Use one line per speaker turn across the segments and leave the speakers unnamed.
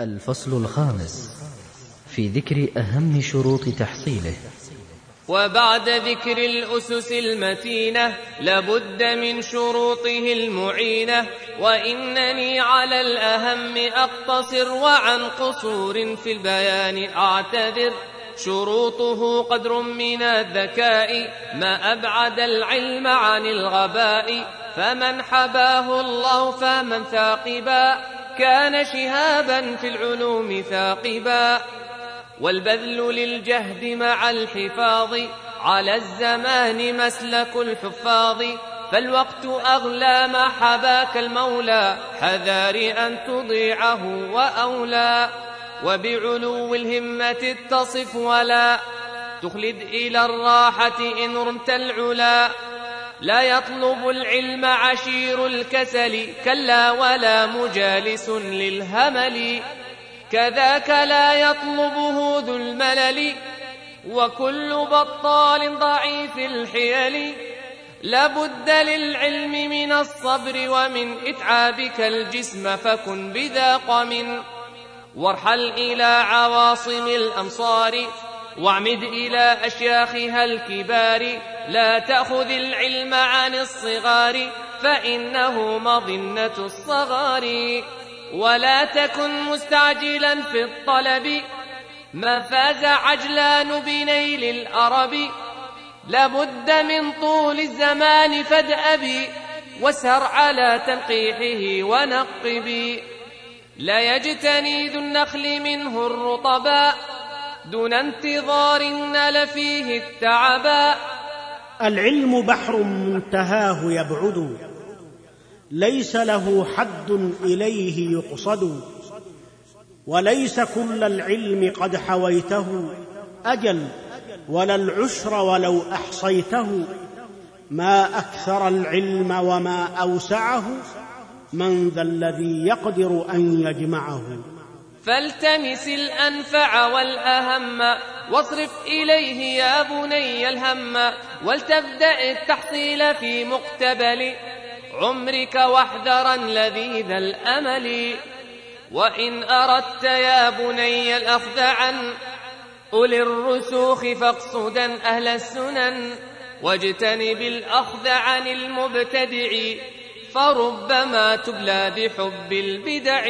الفصل الخامس في ذكر أهم شروط تحصيله.
وبعد ذكر الأسس المتينة لابد من شروطه المعينة وإنني على الأهم أقتصر وعن قصور في البيان أعتذر. شروطه قدر من الذكاء ما أبعد العلم عن الغباء. فمن حباه الله فمن ثاقبا. كان شهابا في العلوم ثاقبا والبذل للجهد مع الحفاظ على الزمان مسلك الحفاظ فالوقت أغلى ما حباك المولى حذار أن تضيعه وأولى. وبعلو الهمة اتصف ولا تخلد إلى الراحة إن رمت العلا. لا يطلب العلم عشير الكسل كلا ولا مجالس للهمل. كذاك لا يطلبه ذو الملل وكل بطال ضعيف الحيل. لابد للعلم من الصبر ومن إتعابك الجسم فكن بذا قم. وارحل إلى عواصم الأمصار. واعمد إلى أشياخها الكبار لا تأخذ العلم عن الصغار فإنه مظنة الصغار. ولا تكن مستعجلا في الطلب ما فاز عجلان بنيل الأرب. لابد من طول الزمان فادأبي وسر على تنقيحه ونقبي لا يجتني ذو النخل منه الرطباء دون انتظار نال فيه التعبا.
العلم بحر منتهاه يبعد. ليس له حد إليه يقصد. وليس كل العلم قد حويته. أجل ولا العشر ولو أحصيته. ما أكثر العلم وما أوسعه. من ذا الذي يقدر أن يجمعه.
فالتمس الأنفع والأهم واصرف إليه يا بني الهم ولتبدأ التحصيل في مقتبل عمرك واحذرا لذيذ الأمل. وإن أردت يا بني الأخذ عن أولي الرسوخ فاقصدا أهل السنن واجتنب الأخذ عن المبتدع فربما تبلى بحب البدع.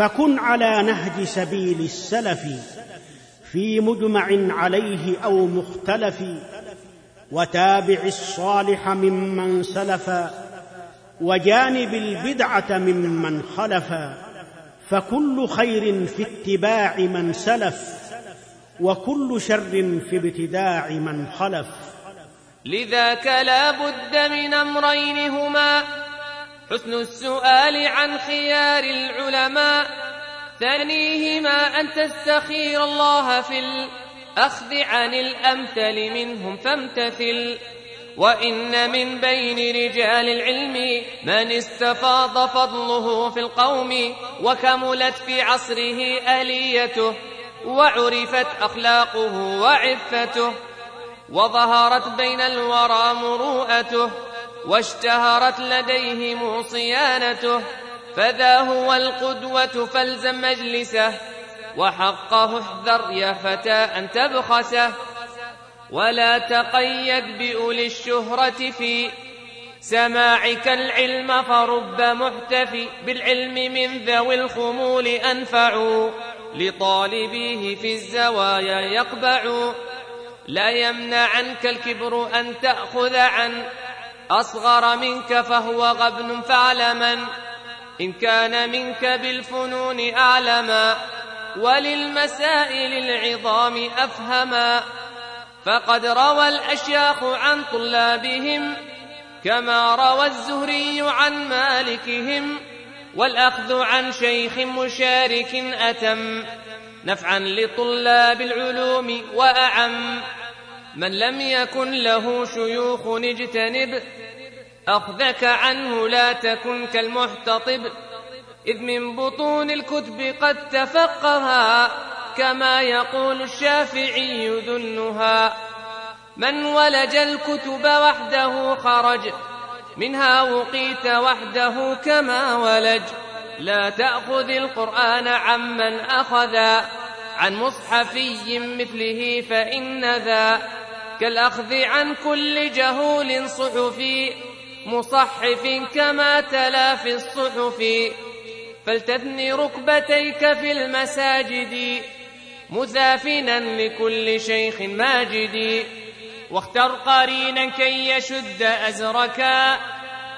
فكن على نهج سبيل السلف في مجمع عليه أو مختلف وتابع الصالح ممن سلف وجانب البدعة ممن خلف فكل خير في اتباع من سلف وكل شر في ابتداع من خلف.
لذاك لا بد من أمرين هما. حسن السؤال عن خيار العلماء. ثانيهما أن تستخير الله في الأخذ عن الأمثل منهم فامتثل. وإن من بين رجال العلم من استفاض فضله في القوم وكملت في عصره آليته وعرفت أخلاقه وعفته وظهرت بين الورى مروءته واشتهرت لديهم صيانته فذا هو القدوة فالزم مجلسه وحقه احذر يا فتى أن تبخسه. ولا تقيد بأولي الشهرة في سماعك العلم فرب محتفي بالعلم من ذوي الخمول أنفع لطالبيه في الزوايا يقبع. لا يمنع عنك الكبر أن تأخذ عن أصغر منك فهو غبن فاعلما. إن كان منك بالفنون أعلما وللمسائل العظام أفهما. فقد روى الأشياخ عن طلابهم كما روى الزهري عن مالكهم والأخذ عن شيخ مشارك أتم. نفعا لطلاب العلوم وأعم. من لم يكن له شيوخ اجتنب أخذك عنه لا تكن كالمحتطب. إذ من بطون الكتب قد تفقها كما يقول الشافعي ذنها من ولج الكتب وحده خرج منها وقيت وحده كما ولج. لا تأخذ القرآن عمن أخذا عن مصحفي مثله فإن ذا. كالأخذ عن كل جهول صحفي مصحف كما تلا في الصحف. فلتثني ركبتيك في المساجد مثافنا لكل شيخ ماجد. واختر قرينا كي يشد أزركا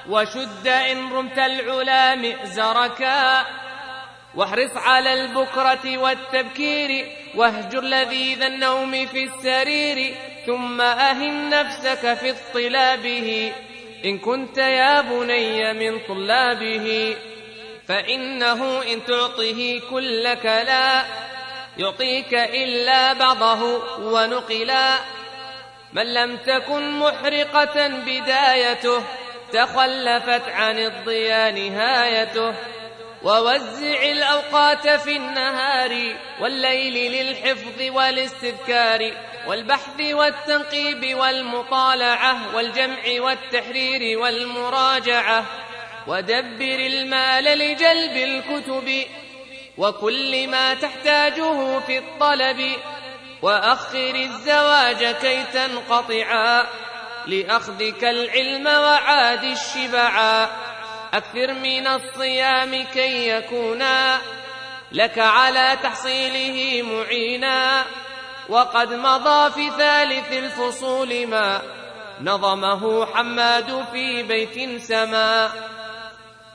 وشد إن رمت العلا مئزركا واحرص على البكرة والتبكير واهجر لذيذ النوم في السرير. ثم أهن نفسك في اطلابه. إن كنت يا بني من طلابه فإنه إن تعطه كلك لا يعطيك إلا بعضه ونقلا. من لم تكن محرقة بدايته تخلفت عن الضياء نهايته. ووزع الأوقات في النهار والليل للحفظ والاستذكار. والبحث والتنقيب والمطالعة والجمع والتحرير والمراجعة ودبر المال لجلب الكتب وكل ما تحتاجه في الطلب وأخر الزواج كي تنقطعا لأخذك العلم وعاد الشبعا أكثر من الصيام كي يكونا لك على تحصيله معينا وقد مضى في ثالث الفصول ما نظمه حماد في بيت سما.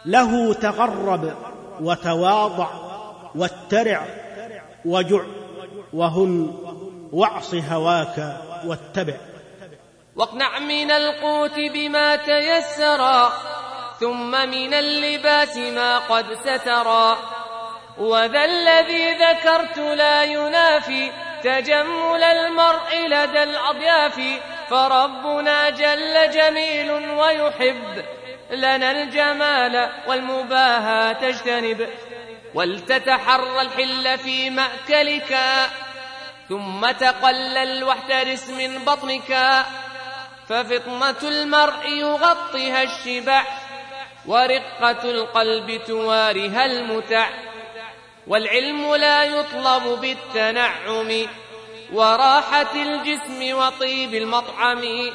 له تغرب وتواضع واترع وجع وهن واعص هواك واتبع.
واقنع من القوت بما تيسرا ثم من اللباس ما قد سترا وذا الذي ذكرت لا ينافي تجمل المرء لدى الأضياف فربنا جل جميل ويحب. لنا الجمال والمباهى تجتنب. ولتتحرى الحل في مأكلك ثم تقلل واحترس من بطنك. ففطنة المرء يغطيها الشبع ورقة القلب توارها المتع. والعلم لا يطلب بالتنعم وراحة الجسم وطيب المطعم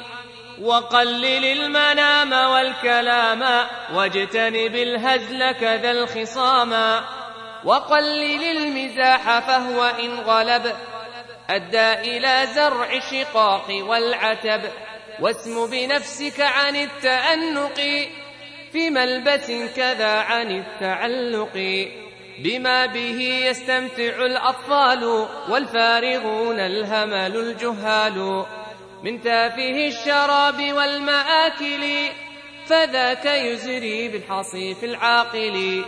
وقلل المنام والكلام واجتنب الهزل كذا الخصام وقلل المزاح فهو إن غلب أدى إلى زرع الشقاق والعتب واسم بنفسك عن التأنق في ملبس كذا عن التعلق بما به يستمتع الأطفال والفارغون الهمل الجهال من تافه الشراب والمآكل فذاك يزري بالحصيف العاقل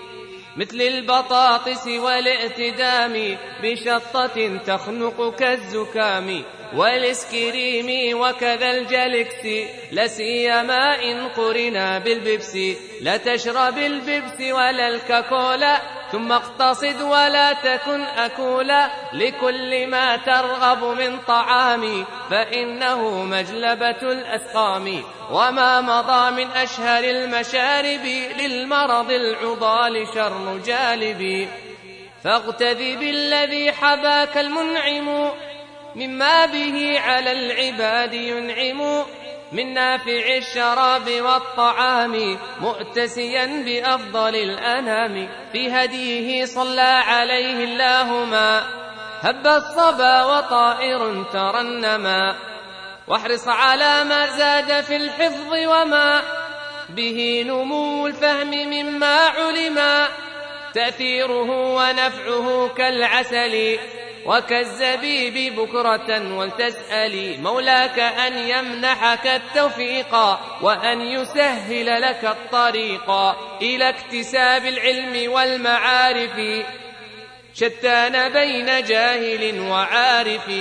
مثل البطاطس والائتدام بشطة تخنق كالزكام والإسكريم وكذا الجلكس لسيما إن قرنا بالبيبس لا تشرب البيبس ولا الكاكولا. ثم اقتصد ولا تكن أكولا لكل ما ترغب من طعام فإنه مجلبة الأسقام. وما مضى من أشهر المشارب للمرض العضال شر جالب. فاغتذي بالذي حباك المنعم مما به على العباد ينعم. من نافع الشراب والطعام مؤتسيا بأفضل الأنام. في هديه صلى عليه الله ما هب الصبا وطائر ترنما. واحرص على ما زاد في الحفظ وما به نمو الفهم مما علما. تأثيره ونفعه كالعسل. وكالزبيب بكرة ولتسألي مولاك أن يمنحك التوفيق وأن يسهل لك الطريق إلى اكتساب العلم والمعارف. شتان بين جاهل وعارف.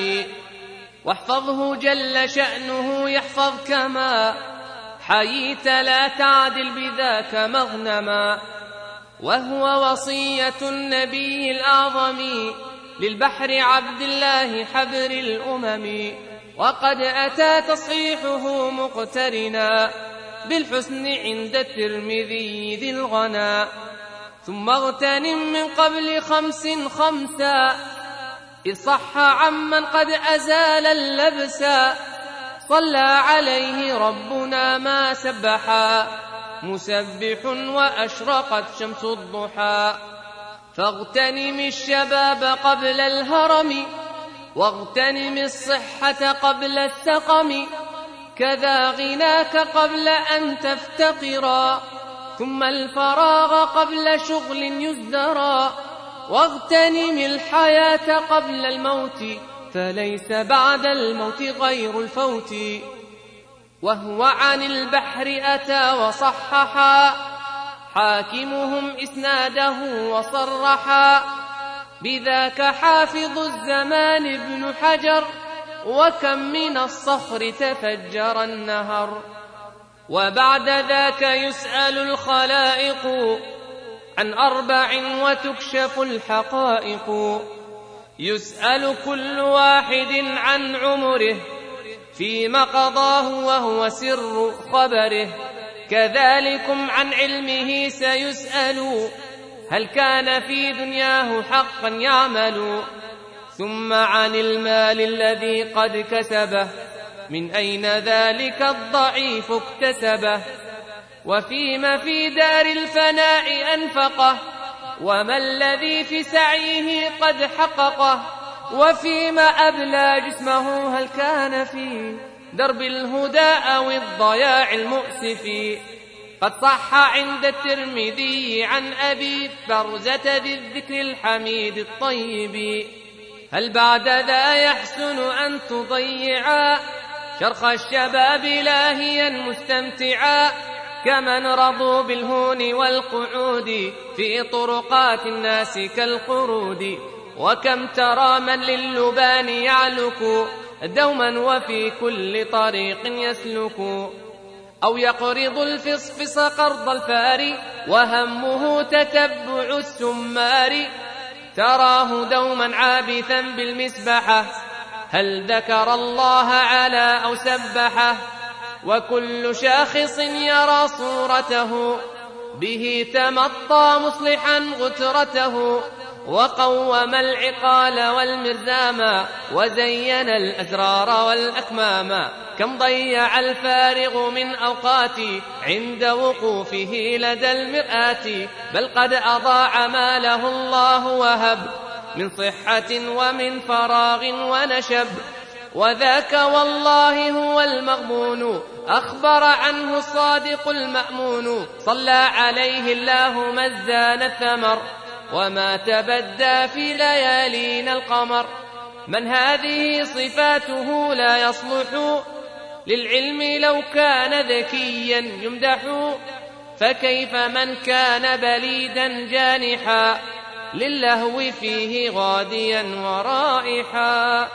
واحفظه جل شأنه يحفظك ما حييت لا تعدل بذاك مغنما. وهو وصية النبي الأعظم. للبحر عبد الله حبر الأمم وقد أتى تصحيحه مقترنا بالحسن عند الترمذي ذي الغنى. ثم اغتنم من قبل خمس خمسا إذ صح عمن قد أزال اللبسا صلى عليه ربنا ما سبحا مسبح وأشرقت شمس الضحى. فاغتنم الشباب قبل الهرم واغتنم الصحة قبل السقم. كذا غناك قبل أن تفتقرا ثم الفراغ قبل شغل يزدرا واغتنم الحياة قبل الموت فليس بعد الموت غير الفوت. وهو عن البحر أتى وصححا. حاكمهم إسناده وصرحا. بذاك حافظ الزمان ابن حجر وكم من الصخر تفجر النهر. وبعد ذاك يسأل الخلائق عن أربع وتكشف الحقائق. يسأل كل واحد عن عمره فيما قضاه وهو سر خبره. كذلكم عن علمه سيسأل هل كان في دنياه حقا يعمل ثم عن المال الذي قد كسبه من أين ذلك الضعيف اكتسبه وفيما في دار الفناء أنفقه وما الذي في سعيه قد حققه وفيما أبلى جسمه هل كان في درب الهدى أو الضياع المؤسف. قد صح عند الترمذي عن أبي برزة ذي الذكر الحميد الطيب. هل بعد ذا يحسن أن تضيعا شرخ الشباب لاهيا مستمتعا كمن رضوا بالهون والقعود في طرقات الناس كالقرود. وكم ترى من للبان يعلك دوما وفي كل طريق يسلك. أو يقرض الفصفص قرض الفار وهمه تتبع السمار. تراه دوما عابثا بالمسبحة هل ذكر الله على أو سبحه؟ وكل شاخص يرى صورته به تمطى مصلحا غترته. وقوم العقال والمرزاما وزين الأزرار والأكماما كم ضيع الفارغ من أوقاتي عند وقوفه لدى المرآة بل قد أضاع ما له الله وهب من صحة ومن فراغ ونشب وذاك والله هو المغبون أخبر عنه الصادق المأمون صلى عليه الله مزان الثمر وما تبدى في ليالين القمر. من هذه صفاته لا يصلح. للعلم لو كان ذكيا يمدح. فكيف من كان بليدا جانحا. للهو فيه غاديا ورائحا.